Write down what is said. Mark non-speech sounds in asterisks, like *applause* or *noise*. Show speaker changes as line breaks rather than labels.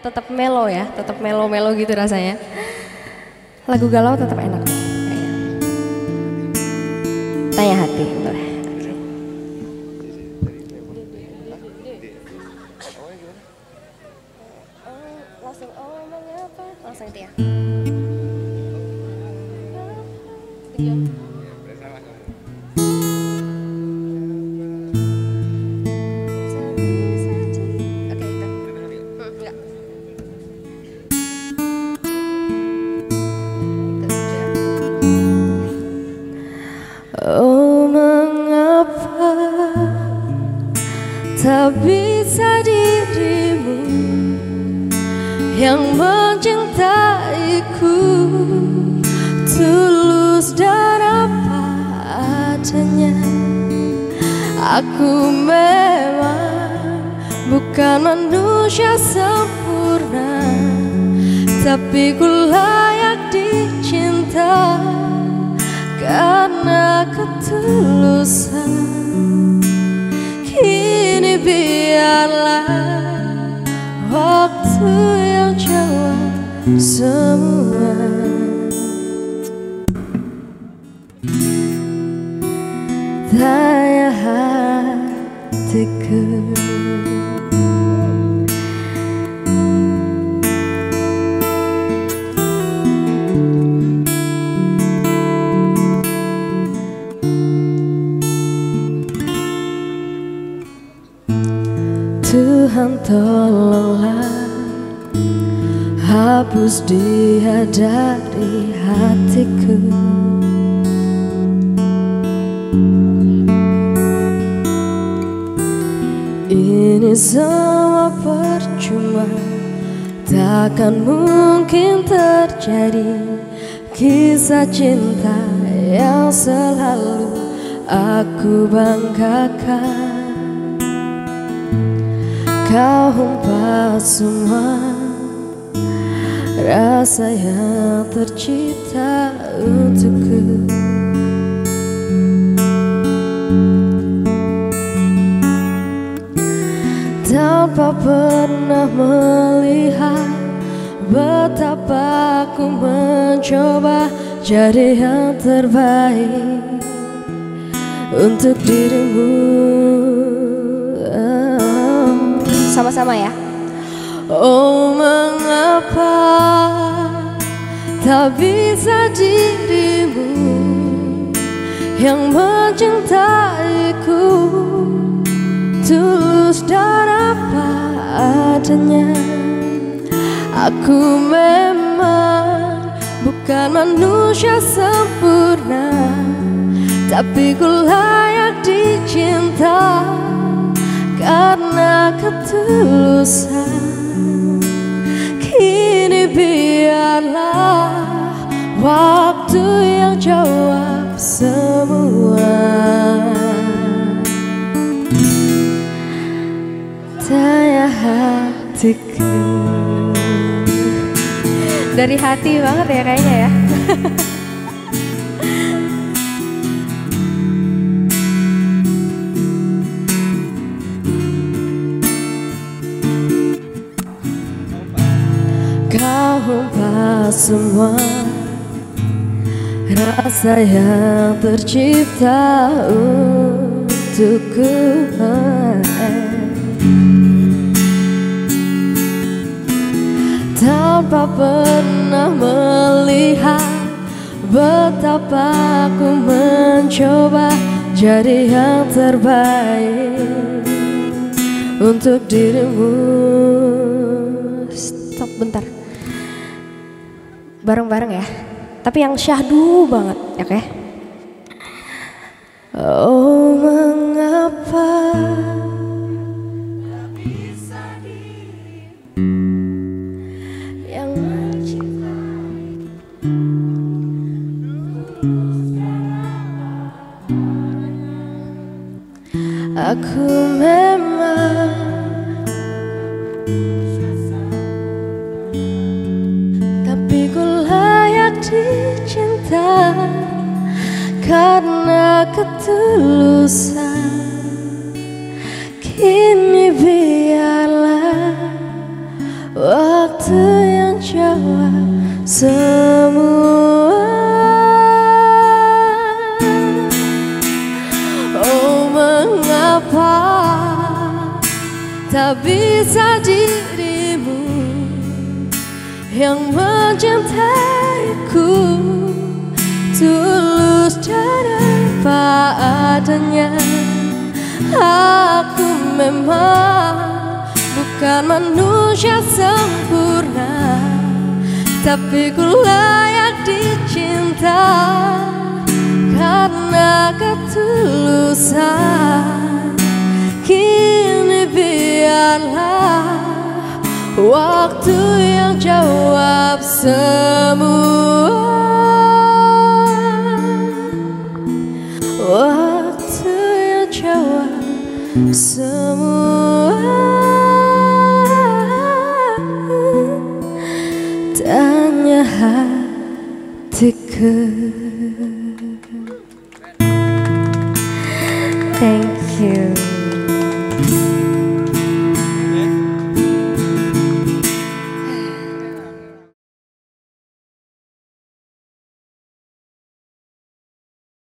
tetap melo ya, tetap melo-melo gitu rasanya. Lagu galau tetap enak. kayaknya. Tanya hati, boleh. Yang mencintaiku. Tulus dan apa aku memang bukan manusia sempurna tapi ku layak dicinta karena ketulusan semua. Tanya hatiku. Tuhan tolonglah Hapus dia dari hatiku. Ini semua percuma Takkan mungkin terjadi. Kisah cinta yang selalu aku banggakan. Kau humpas semua Rasa yang tercipta untukku. Tanpa pernah melihat Betapa aku mencoba Jadi yang terbaik Untuk dirimu. Sama-sama ya Oh mengapa Tak bisa dirimu Yang mencintaiku? Tulus dan apa adanya. Aku memang bukan manusia sempurna Tapi ku layak dicinta Karena ketulusan Biarlah waktu yang jawab semua. Tanya hatiku. Dari hati banget ya kayaknya ya *laughs* Kau humpas semua Rasa yang tercipta untukku Tanpa pernah melihat Betapa aku mencoba Jadi yang terbaik Untuk dirimu. Stop bentar Bareng-bareng ya? Tapi yang syahdu banget ya oke Oh mengapa Yang Aku memang Karena ketulusan Kini biarlah semua. Oh mengapa tak bisa dirimu yang mencintaiku tulus adanya aku memang bukan manusia sempurna tapi ku layak dicinta Karena ketulusan. Kini biarlah Waktu yang jawab semua you